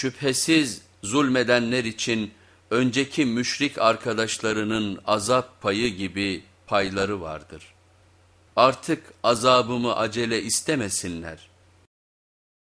Şüphesiz zulmedenler için önceki müşrik arkadaşlarının azap payı gibi payları vardır. Artık azabımı acele istemesinler.